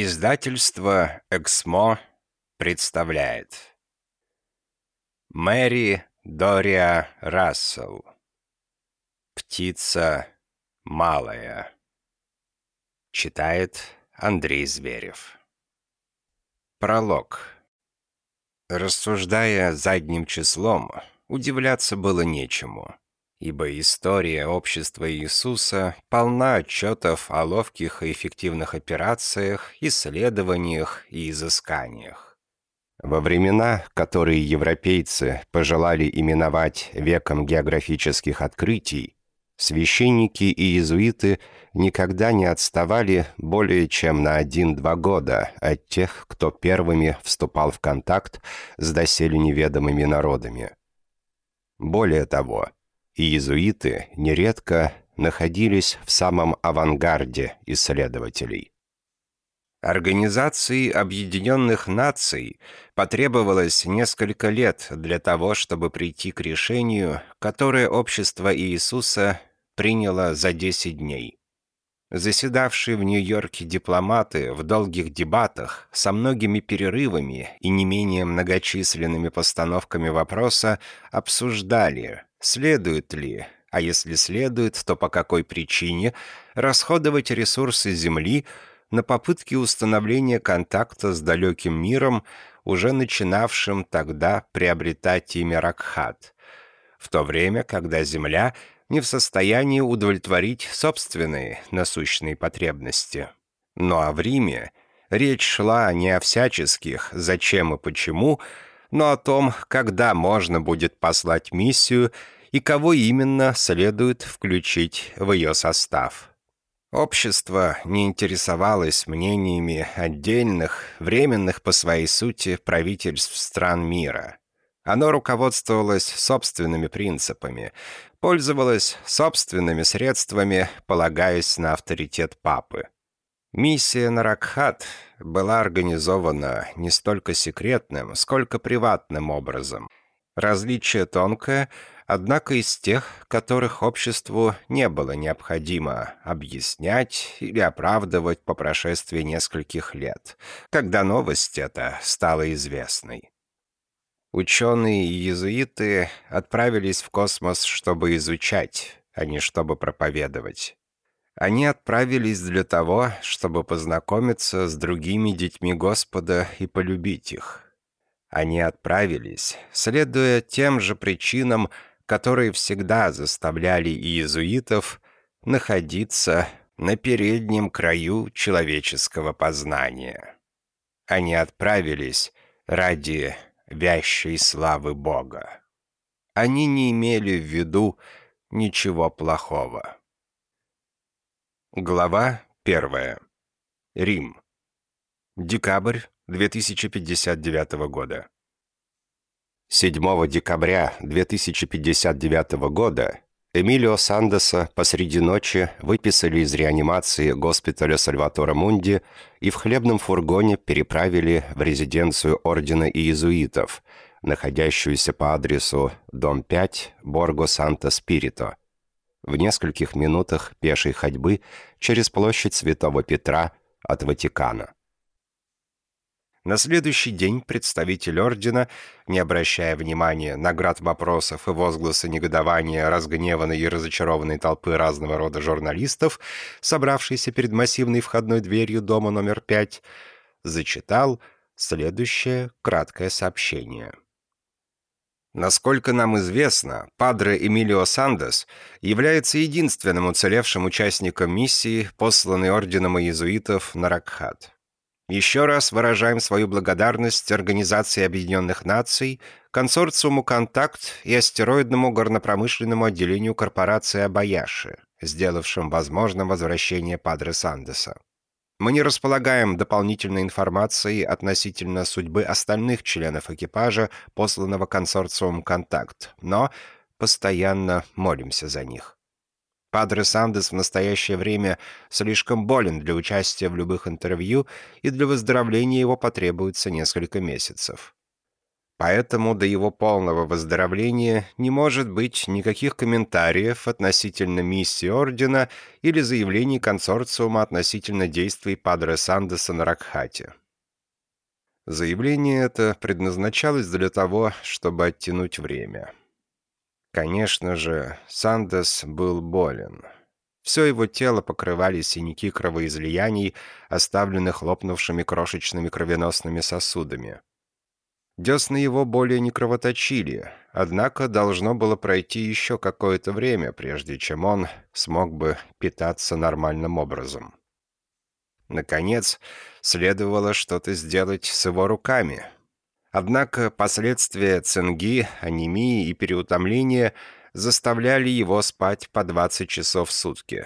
Издательство «Эксмо» представляет. Мэри Дориа Рассел. «Птица малая» Читает Андрей Зверев. Пролог. Рассуждая задним числом, удивляться было нечему ибо история общества Иисуса полна отчетов о ловких и эффективных операциях, исследованиях и изысканиях. Во времена, которые европейцы пожелали именовать веком географических открытий, священники и иезуиты никогда не отставали более чем на один-два года от тех, кто первыми вступал в контакт с доселе неведомыми народами. Более того, и иезуиты нередко находились в самом авангарде исследователей. Организации Объединенных Наций потребовалось несколько лет для того, чтобы прийти к решению, которое общество Иисуса приняло за 10 дней. Заседавшие в Нью-Йорке дипломаты в долгих дебатах со многими перерывами и не менее многочисленными постановками вопроса обсуждали, Следует ли, а если следует, то по какой причине, расходовать ресурсы Земли на попытки установления контакта с далеким миром, уже начинавшим тогда приобретать имя Ракхат, в то время, когда Земля не в состоянии удовлетворить собственные насущные потребности. Ну а в Риме речь шла не о всяческих «зачем и почему», но о том, когда можно будет послать миссию и кого именно следует включить в ее состав. Общество не интересовалось мнениями отдельных, временных по своей сути правительств стран мира. Оно руководствовалось собственными принципами, пользовалось собственными средствами, полагаясь на авторитет папы. Миссия на Ракхат была организована не столько секретным, сколько приватным образом. Различие тонкое, однако из тех, которых обществу не было необходимо объяснять или оправдывать по прошествии нескольких лет, когда новость эта стала известной. Ученые и иезуиты отправились в космос, чтобы изучать, а не чтобы проповедовать. Они отправились для того, чтобы познакомиться с другими детьми Господа и полюбить их. Они отправились, следуя тем же причинам, которые всегда заставляли иезуитов находиться на переднем краю человеческого познания. Они отправились ради вящей славы Бога. Они не имели в виду ничего плохого. Глава 1. Рим. Декабрь 2059 года. 7 декабря 2059 года Эмилио Сандеса посреди ночи выписали из реанимации госпиталя Сальватора Мунди и в хлебном фургоне переправили в резиденцию Ордена Иезуитов, находящуюся по адресу дом 5, Борго Санта-Спирито, в нескольких минутах пешей ходьбы через площадь Святого Петра от Ватикана. На следующий день представитель ордена, не обращая внимания на град вопросов и возгласы негодования разгневанной и разочарованной толпы разного рода журналистов, собравшейся перед массивной входной дверью дома номер пять, зачитал следующее краткое сообщение. Насколько нам известно, Падре Эмилио Сандес является единственным уцелевшим участником миссии, посланной орденом иезуитов на Ракхат. Еще раз выражаем свою благодарность Организации Объединенных Наций, консорциуму «Контакт» и астероидному горнопромышленному отделению корпорации «Абаяши», сделавшим возможным возвращение Падре Сандеса. Мы не располагаем дополнительной информацией относительно судьбы остальных членов экипажа, посланного консорциумом «Контакт», но постоянно молимся за них. Падре Сандес в настоящее время слишком болен для участия в любых интервью, и для выздоровления его потребуется несколько месяцев. Поэтому до его полного выздоровления не может быть никаких комментариев относительно миссии Ордена или заявлений консорциума относительно действий Падре Сандеса на Ракхате. Заявление это предназначалось для того, чтобы оттянуть время. Конечно же, Сандес был болен. Все его тело покрывали синяки кровоизлияний, оставленных лопнувшими крошечными кровеносными сосудами. Десны его более не кровоточили, однако должно было пройти еще какое-то время, прежде чем он смог бы питаться нормальным образом. Наконец, следовало что-то сделать с его руками. Однако последствия цинги, анемии и переутомления заставляли его спать по 20 часов в сутки.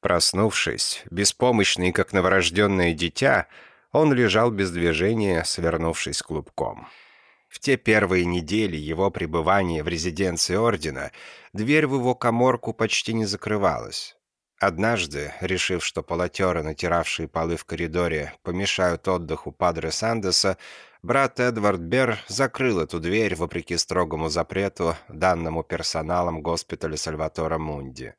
Проснувшись, беспомощный как новорожденное дитя, он лежал без движения, свернувшись клубком. В те первые недели его пребывания в резиденции Ордена дверь в его коморку почти не закрывалась. Однажды, решив, что полотеры, натиравшие полы в коридоре, помешают отдыху Падре Сандеса, брат Эдвард Берр закрыл эту дверь вопреки строгому запрету, данному персоналом госпиталя Сальватора Мунди.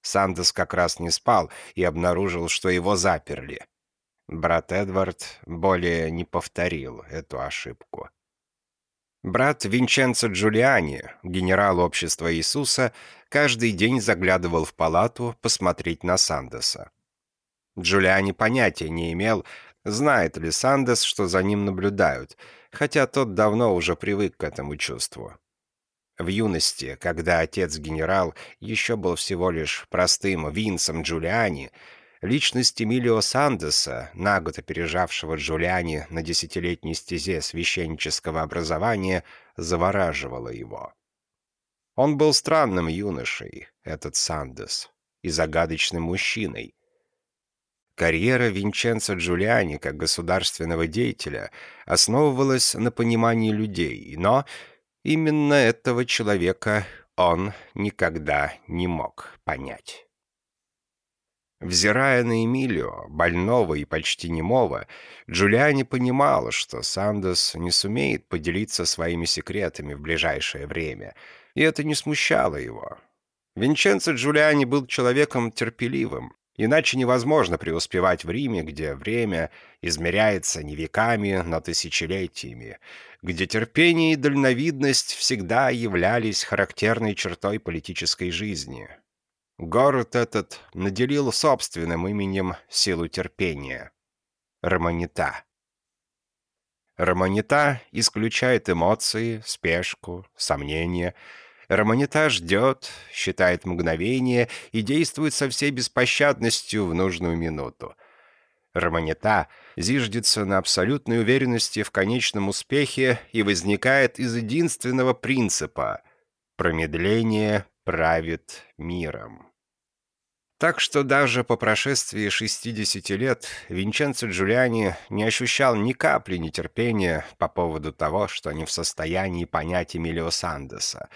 Сандес как раз не спал и обнаружил, что его заперли. Брат Эдвард более не повторил эту ошибку. Брат Винченцо Джулиани, генерал общества Иисуса, каждый день заглядывал в палату посмотреть на Сандеса. Джулиани понятия не имел, знает ли Сандес, что за ним наблюдают, хотя тот давно уже привык к этому чувству. В юности, когда отец-генерал еще был всего лишь простым Винсом Джулиани, Личность Эмилио Сандеса, на год опережавшего Джулиани на десятилетней стезе священнического образования, завораживала его. Он был странным юношей, этот Сандес, и загадочным мужчиной. Карьера Винченцо Джулиани как государственного деятеля основывалась на понимании людей, но именно этого человека он никогда не мог понять. Взирая на Эмилио, больного и почти немого, Джулиани понимала, что Сандос не сумеет поделиться своими секретами в ближайшее время, и это не смущало его. Винченцо Джулиани был человеком терпеливым, иначе невозможно преуспевать в Риме, где время измеряется не веками, но тысячелетиями, где терпение и дальновидность всегда являлись характерной чертой политической жизни. Город этот наделил собственным именем силу терпения. Романита. Романита исключает эмоции, спешку, сомнения. Романита ждет, считает мгновение и действует со всей беспощадностью в нужную минуту. Романита зиждется на абсолютной уверенности в конечном успехе и возникает из единственного принципа – промедление правит миром. Так что даже по прошествии 60 лет Винченцо Джулиани не ощущал ни капли нетерпения по поводу того, что не в состоянии понять Эмилио Сандеса,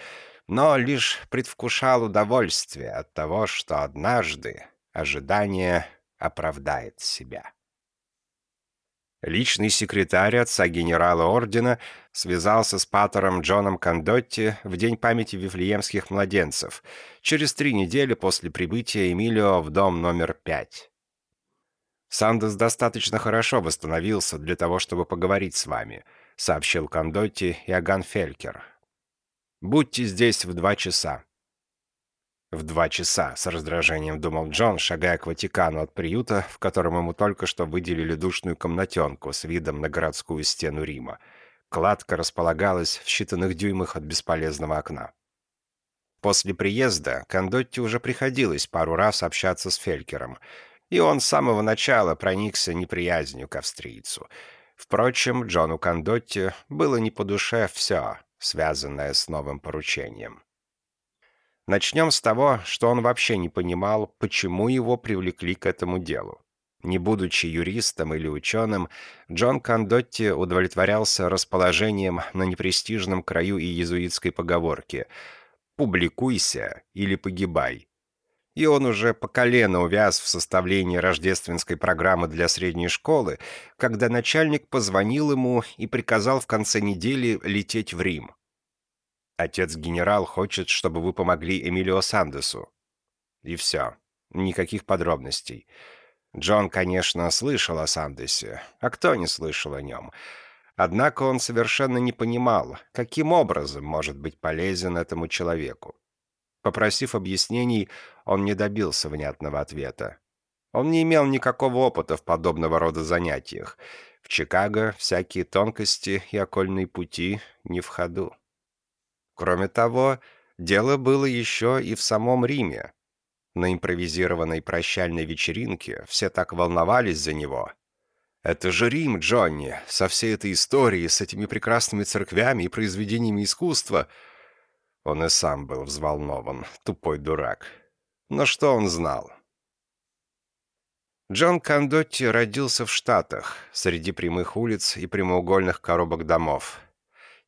но лишь предвкушал удовольствие от того, что однажды ожидание оправдает себя. Личный секретарь отца генерала ордена связался с патором Джоном Кондотти в день памяти вифлеемских младенцев, через три недели после прибытия Эмилио в дом номер пять. «Сандес достаточно хорошо восстановился для того, чтобы поговорить с вами», сообщил Кондотти Иоганн Фелькер. «Будьте здесь в два часа». В два часа, с раздражением думал Джон, шагая к Ватикану от приюта, в котором ему только что выделили душную комнатенку с видом на городскую стену Рима. Кладка располагалась в считанных дюймах от бесполезного окна. После приезда Кондотти уже приходилось пару раз общаться с Фелькером, и он с самого начала проникся неприязнью к австрийцу. Впрочем, Джону Кондотти было не по душе все, связанное с новым поручением. Начнем с того, что он вообще не понимал, почему его привлекли к этому делу. Не будучи юристом или ученым, Джон Кондотти удовлетворялся расположением на непрестижном краю и иезуитской поговорки «публикуйся или погибай». и он уже по колено увяз в составлении рождественской программы для средней школы, когда начальник позвонил ему и приказал в конце недели лететь в Рим. Отец-генерал хочет, чтобы вы помогли Эмилио Сандесу. И все. Никаких подробностей. Джон, конечно, слышал о Сандесе, а кто не слышал о нем? Однако он совершенно не понимал, каким образом может быть полезен этому человеку. Попросив объяснений, он не добился внятного ответа. Он не имел никакого опыта в подобного рода занятиях. В Чикаго всякие тонкости и окольные пути не в ходу. Кроме того, дело было еще и в самом Риме. На импровизированной прощальной вечеринке все так волновались за него. «Это же Рим, Джонни, со всей этой историей, с этими прекрасными церквями и произведениями искусства». Он и сам был взволнован, тупой дурак. Но что он знал? Джон Кандотти родился в Штатах, среди прямых улиц и прямоугольных коробок домов.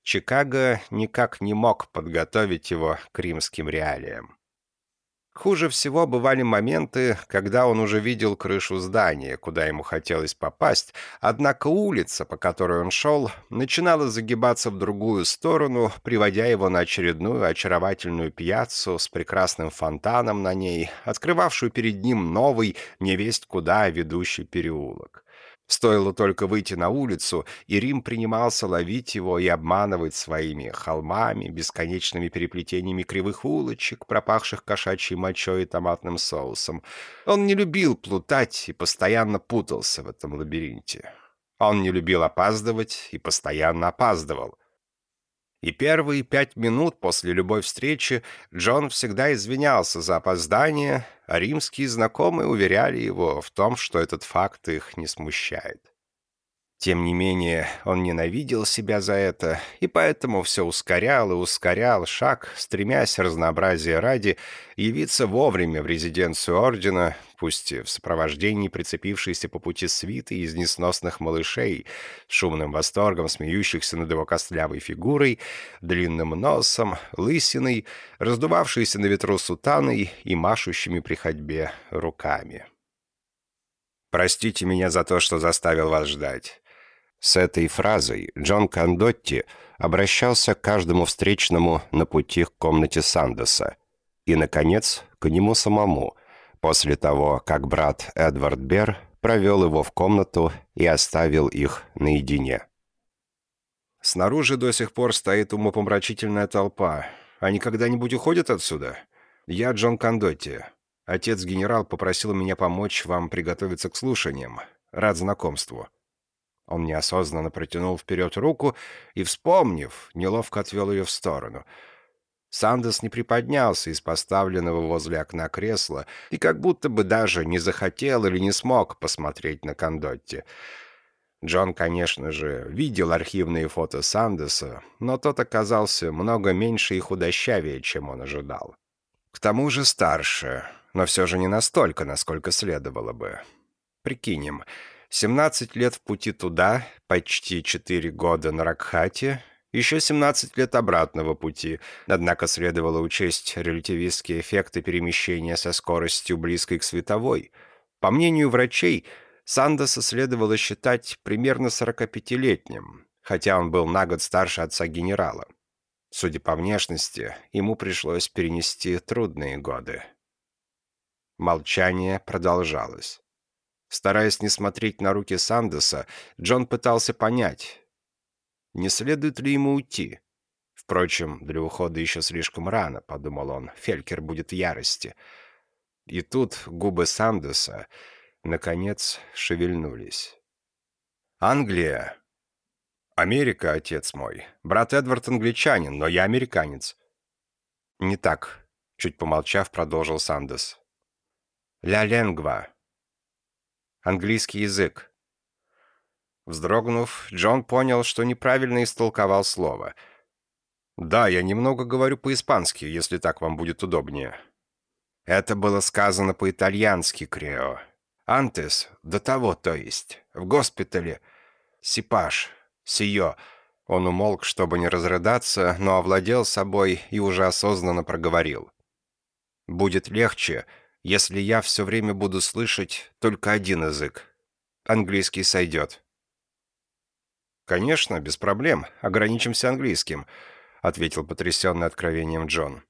Чикаго никак не мог подготовить его к римским реалиям. Хуже всего бывали моменты, когда он уже видел крышу здания, куда ему хотелось попасть, однако улица, по которой он шел, начинала загибаться в другую сторону, приводя его на очередную очаровательную пьяцу с прекрасным фонтаном на ней, открывавшую перед ним новый, невесть куда ведущий переулок. Стоило только выйти на улицу, и Рим принимался ловить его и обманывать своими холмами, бесконечными переплетениями кривых улочек, пропахших кошачьей мочой и томатным соусом. Он не любил плутать и постоянно путался в этом лабиринте. Он не любил опаздывать и постоянно опаздывал. И первые пять минут после любой встречи Джон всегда извинялся за опоздание, а римские знакомые уверяли его в том, что этот факт их не смущает. Тем не менее, он ненавидел себя за это, и поэтому все ускорял и ускорял шаг, стремясь разнообразия ради явиться вовремя в резиденцию ордена, пусть в сопровождении прицепившейся по пути свиты из несносных малышей, шумным восторгом смеющихся над его костлявой фигурой, длинным носом, лысиной, раздувавшейся на ветру сутаной и машущими при ходьбе руками. «Простите меня за то, что заставил вас ждать». С этой фразой Джон Кандотти обращался к каждому встречному на пути к комнате Сандеса и, наконец, к нему самому, после того, как брат Эдвард Бер провел его в комнату и оставил их наедине. «Снаружи до сих пор стоит умопомрачительная толпа. Они когда-нибудь уходят отсюда? Я Джон Кандотти. Отец-генерал попросил меня помочь вам приготовиться к слушаниям. Рад знакомству». Он неосознанно протянул вперед руку и, вспомнив, неловко отвел ее в сторону. Сандес не приподнялся из поставленного возле окна кресла и как будто бы даже не захотел или не смог посмотреть на Кондотти. Джон, конечно же, видел архивные фото Сандеса, но тот оказался много меньше и худощавее, чем он ожидал. К тому же старше, но все же не настолько, насколько следовало бы. Прикинем, 17 лет в пути туда, почти 4 года на Ракхате, еще 17 лет обратного пути, однако следовало учесть релятивистские эффекты перемещения со скоростью близкой к световой. По мнению врачей, Сандоса следовало считать примерно 45-летним, хотя он был на год старше отца генерала. Судя по внешности, ему пришлось перенести трудные годы. Молчание продолжалось. Стараясь не смотреть на руки Сандеса, Джон пытался понять, не следует ли ему уйти. Впрочем, для ухода еще слишком рано, подумал он, Фелькер будет в ярости. И тут губы Сандеса, наконец, шевельнулись. «Англия!» «Америка, отец мой. Брат Эдвард англичанин, но я американец». «Не так», — чуть помолчав, продолжил Сандес. «Ля ленгва. Английский язык. Вздрогнув, Джон понял, что неправильно истолковал слово. «Да, я немного говорю по-испански, если так вам будет удобнее». Это было сказано по-итальянски, Крео. «Антес, до того, то есть. В госпитале. Сипаш. Сио». Он умолк, чтобы не разрыдаться, но овладел собой и уже осознанно проговорил. «Будет легче, если я все время буду слышать только один язык? Английский сойдет». «Конечно, без проблем. Ограничимся английским», — ответил потрясенный откровением Джон.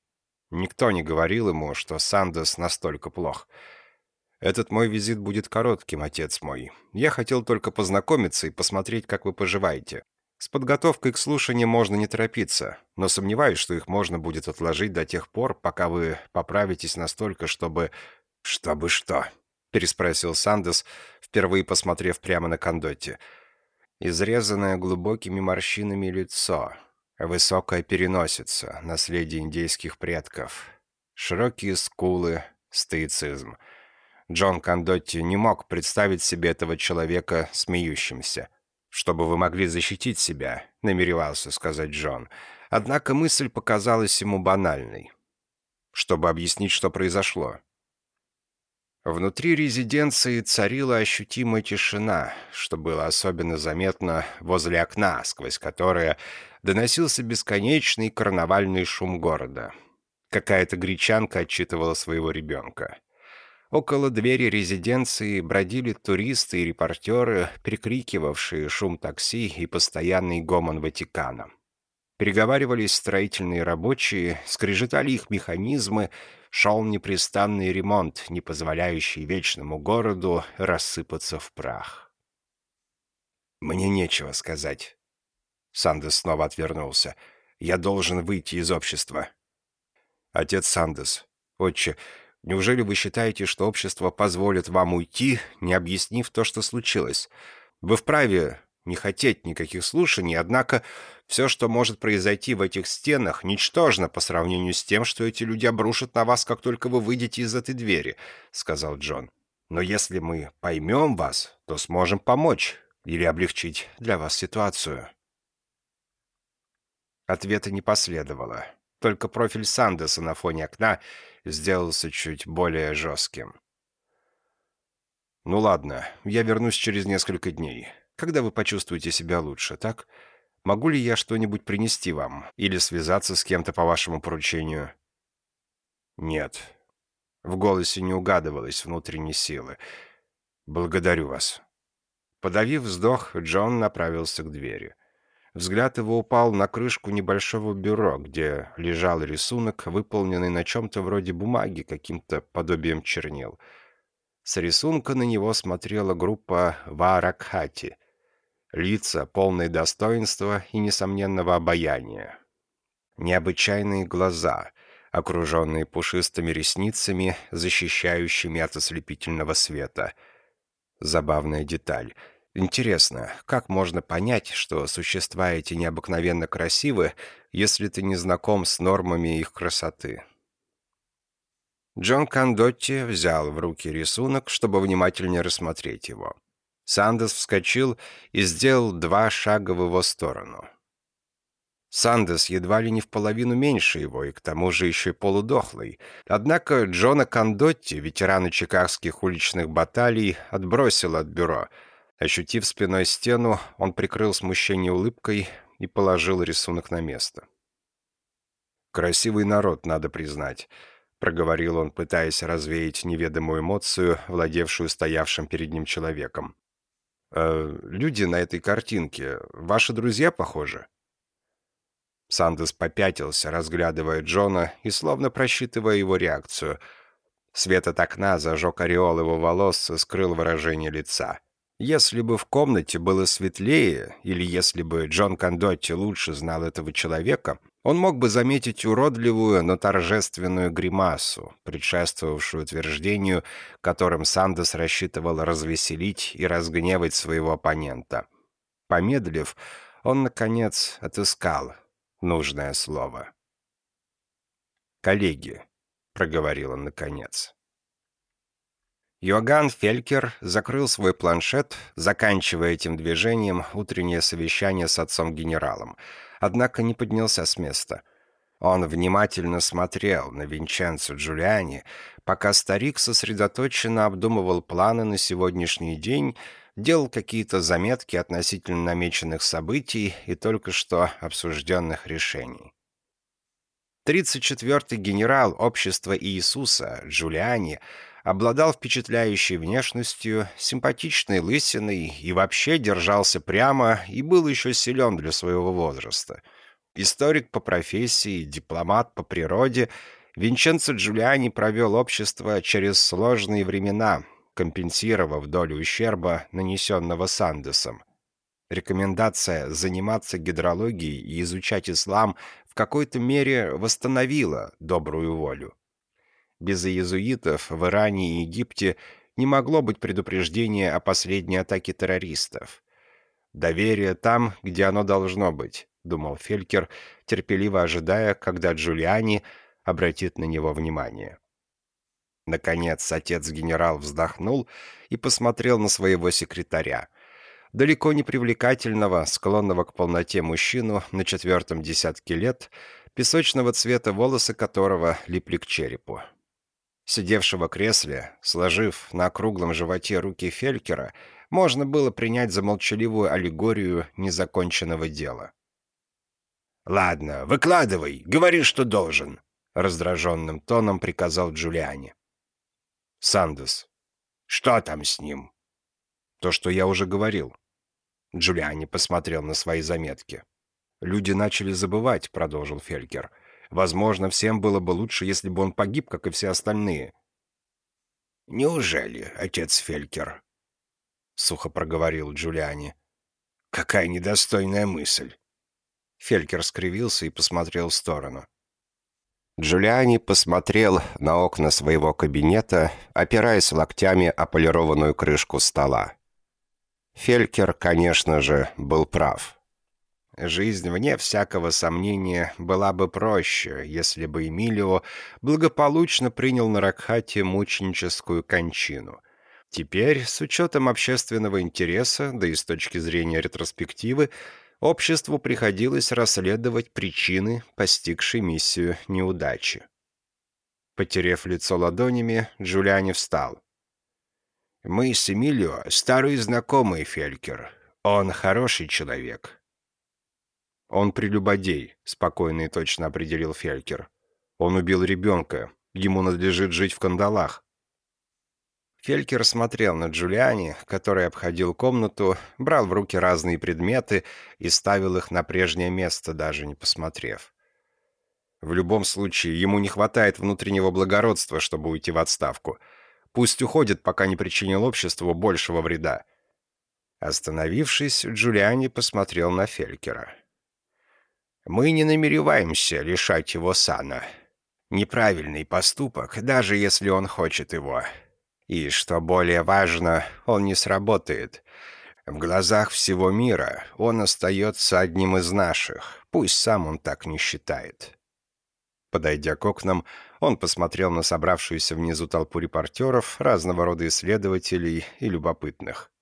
Никто не говорил ему, что Сандес настолько плох. «Этот мой визит будет коротким, отец мой. Я хотел только познакомиться и посмотреть, как вы поживаете. С подготовкой к слушанию можно не торопиться, но сомневаюсь, что их можно будет отложить до тех пор, пока вы поправитесь настолько, чтобы...» «Чтобы что?» — переспросил Сандес, впервые посмотрев прямо на Кондотти. Изрезанное глубокими морщинами лицо, высокая переносица, наследие индейских предков, широкие скулы, стоицизм. Джон Кондотти не мог представить себе этого человека смеющимся чтобы вы могли защитить себя», — намеревался сказать Джон. Однако мысль показалась ему банальной. Чтобы объяснить, что произошло. Внутри резиденции царила ощутимая тишина, что было особенно заметно возле окна, сквозь которое доносился бесконечный карнавальный шум города. Какая-то гречанка отчитывала своего ребенка. Около двери резиденции бродили туристы и репортеры, прикрикивавшие шум такси и постоянный гомон Ватикана. Переговаривались строительные рабочие, скрежетали их механизмы, шел непрестанный ремонт, не позволяющий вечному городу рассыпаться в прах. «Мне нечего сказать». Сандес снова отвернулся. «Я должен выйти из общества». «Отец Сандес, отче, Неужели вы считаете, что общество позволит вам уйти, не объяснив то, что случилось? Вы вправе не хотеть никаких слушаний, однако все, что может произойти в этих стенах, ничтожно по сравнению с тем, что эти люди обрушат на вас, как только вы выйдете из этой двери», — сказал Джон. «Но если мы поймем вас, то сможем помочь или облегчить для вас ситуацию». Ответа не последовало. Только профиль Сандеса на фоне окна сделался чуть более жестким. «Ну ладно, я вернусь через несколько дней. Когда вы почувствуете себя лучше, так? Могу ли я что-нибудь принести вам? Или связаться с кем-то по вашему поручению?» «Нет». В голосе не угадывалось внутренней силы. «Благодарю вас». Подавив вздох, Джон направился к двери. Взгляд его упал на крышку небольшого бюро, где лежал рисунок, выполненный на чем-то вроде бумаги, каким-то подобием чернил. С рисунка на него смотрела группа Варакхати. Лица, полные достоинства и несомненного обаяния. Необычайные глаза, окруженные пушистыми ресницами, защищающими от ослепительного света. Забавная деталь — Интересно, как можно понять, что существа эти необыкновенно красивы, если ты не знаком с нормами их красоты? Джон Кандотти взял в руки рисунок, чтобы внимательнее рассмотреть его. Сандес вскочил и сделал два шага в его сторону. Сандес едва ли не в половину меньше его, и к тому же еще и полудохлый. Однако Джона Кандотти, ветерана чикагских уличных баталий, отбросил от бюро — Ощутив спиной стену, он прикрыл смущение улыбкой и положил рисунок на место. «Красивый народ, надо признать», — проговорил он, пытаясь развеять неведомую эмоцию, владевшую стоявшим перед ним человеком. «Э, «Люди на этой картинке, ваши друзья, похоже?» Сандес попятился, разглядывая Джона и словно просчитывая его реакцию. Свет от окна зажег ореол его волос и скрыл выражение лица. Если бы в комнате было светлее, или если бы Джон Кондотти лучше знал этого человека, он мог бы заметить уродливую, но торжественную гримасу, предшествовавшую утверждению, которым Сандес рассчитывал развеселить и разгневать своего оппонента. Помедлив, он, наконец, отыскал нужное слово. «Коллеги», — проговорил он наконец, — Йоганн Фелькер закрыл свой планшет, заканчивая этим движением утреннее совещание с отцом-генералом, однако не поднялся с места. Он внимательно смотрел на Винченцо Джулиани, пока старик сосредоточенно обдумывал планы на сегодняшний день, делал какие-то заметки относительно намеченных событий и только что обсужденных решений. 34-й генерал общества Иисуса, Джулиани, обладал впечатляющей внешностью, симпатичной лысиной и вообще держался прямо и был еще силен для своего возраста. Историк по профессии, дипломат по природе, Винченцо Джулиани провел общество через сложные времена, компенсировав долю ущерба, нанесенного Сандесом. Рекомендация заниматься гидрологией и изучать ислам в какой-то мере восстановила добрую волю. Без иезуитов в Иране и Египте не могло быть предупреждения о последней атаке террористов. «Доверие там, где оно должно быть», — думал Фелькер, терпеливо ожидая, когда Джулиани обратит на него внимание. Наконец отец-генерал вздохнул и посмотрел на своего секретаря. Далеко не привлекательного, склонного к полноте мужчину на четвертом десятке лет, песочного цвета волосы которого липли к черепу. Сидевшего в кресле, сложив на круглом животе руки Фелькера, можно было принять за молчаливую аллегорию незаконченного дела. «Ладно, выкладывай, говори, что должен», — раздраженным тоном приказал Джулиани. «Сандес. Что там с ним?» «То, что я уже говорил». Джулиани посмотрел на свои заметки. «Люди начали забывать», — продолжил Фелькер. Возможно, всем было бы лучше, если бы он погиб, как и все остальные. «Неужели, отец Фелькер?» — сухо проговорил Джулиани. «Какая недостойная мысль!» Фелькер скривился и посмотрел в сторону. Джулиани посмотрел на окна своего кабинета, опираясь локтями о полированную крышку стола. Фелькер, конечно же, был прав. Жизнь, вне всякого сомнения, была бы проще, если бы Эмилио благополучно принял на Ракхате мученическую кончину. Теперь, с учетом общественного интереса, да и с точки зрения ретроспективы, обществу приходилось расследовать причины, постигшей миссию неудачи. Потерев лицо ладонями, Джулиани встал. «Мы с Эмилио старые знакомые, Фелькер. Он хороший человек. «Он прелюбодей», — спокойно и точно определил Фелькер. «Он убил ребенка. Ему надлежит жить в кандалах». Фелькер смотрел на Джулиани, который обходил комнату, брал в руки разные предметы и ставил их на прежнее место, даже не посмотрев. В любом случае, ему не хватает внутреннего благородства, чтобы уйти в отставку. Пусть уходит, пока не причинил обществу большего вреда. Остановившись, Джулиани посмотрел на Фелькера. Мы не намереваемся лишать его сана. Неправильный поступок, даже если он хочет его. И, что более важно, он не сработает. В глазах всего мира он остается одним из наших, пусть сам он так не считает. Подойдя к окнам, он посмотрел на собравшуюся внизу толпу репортеров, разного рода исследователей и любопытных.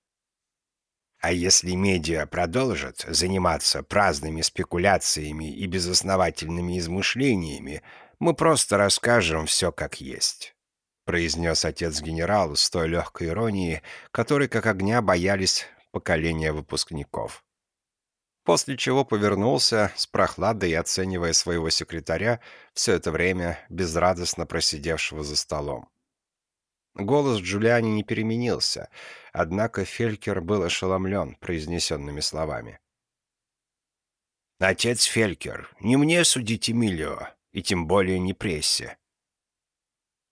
А если медиа продолжат заниматься праздными спекуляциями и безосновательными измышлениями, мы просто расскажем все как есть», — произнес отец-генерал с той легкой иронией, которой как огня боялись поколения выпускников. После чего повернулся, с прохладой оценивая своего секретаря, все это время безрадостно просидевшего за столом. Голос Джулиани не переменился, однако Фелькер был ошеломлен произнесенными словами. «Отец Фелькер, не мне судить Эмилио, и тем более не прессе».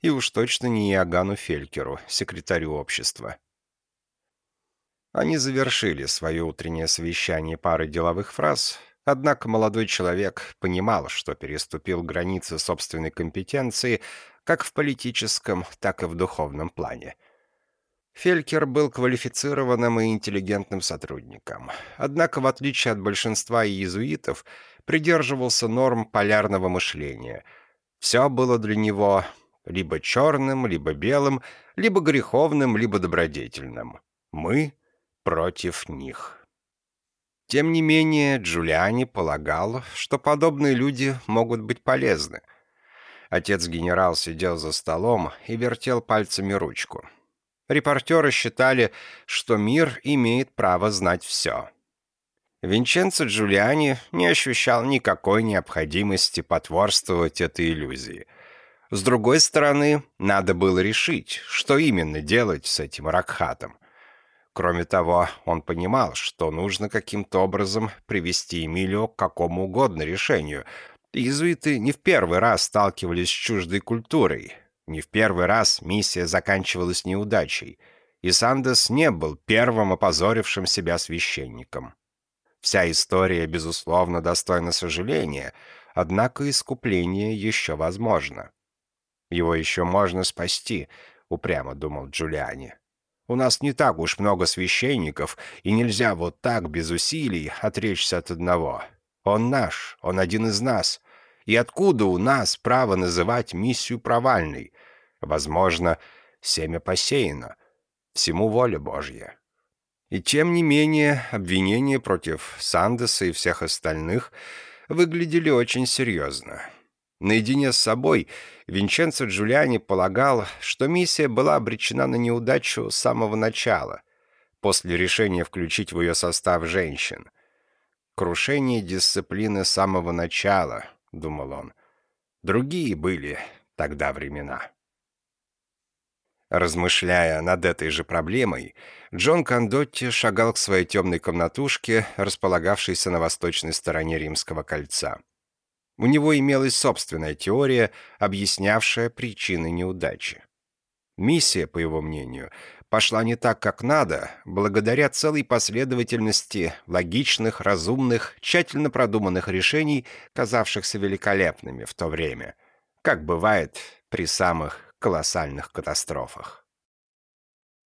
И уж точно не Иоганну Фелькеру, секретарю общества. Они завершили свое утреннее совещание парой деловых фраз, однако молодой человек понимал, что переступил границы собственной компетенции, как в политическом, так и в духовном плане. Фелькер был квалифицированным и интеллигентным сотрудником, однако, в отличие от большинства иезуитов, придерживался норм полярного мышления. Все было для него либо черным, либо белым, либо греховным, либо добродетельным. Мы против них. Тем не менее, Джулиани полагал, что подобные люди могут быть полезны — Отец-генерал сидел за столом и вертел пальцами ручку. Репортеры считали, что мир имеет право знать все. Винченцо Джулиани не ощущал никакой необходимости потворствовать этой иллюзии. С другой стороны, надо было решить, что именно делать с этим Ракхатом. Кроме того, он понимал, что нужно каким-то образом привести Эмилио к какому угодно решению. Иезуиты не в первый раз сталкивались с чуждой культурой, не в первый раз миссия заканчивалась неудачей, и Сандес не был первым опозорившим себя священником. Вся история, безусловно, достойна сожаления, однако искупление еще возможно. «Его еще можно спасти», — упрямо думал Джулиани. «У нас не так уж много священников, и нельзя вот так, без усилий, отречься от одного. Он наш, он один из нас. И откуда у нас право называть миссию провальной? Возможно, семя посеяно. Всему воля Божья». И тем не менее, обвинения против Сандеса и всех остальных выглядели очень серьезно. Наедине с собой Винченцо Джулиани полагал, что миссия была обречена на неудачу с самого начала, после решения включить в ее состав женщин. «Крушение дисциплины с самого начала», — думал он. «Другие были тогда времена». Размышляя над этой же проблемой, Джон Кондотти шагал к своей темной комнатушке, располагавшейся на восточной стороне Римского кольца. У него имелась собственная теория, объяснявшая причины неудачи. Миссия, по его мнению, пошла не так, как надо, благодаря целой последовательности логичных, разумных, тщательно продуманных решений, казавшихся великолепными в то время, как бывает при самых колоссальных катастрофах.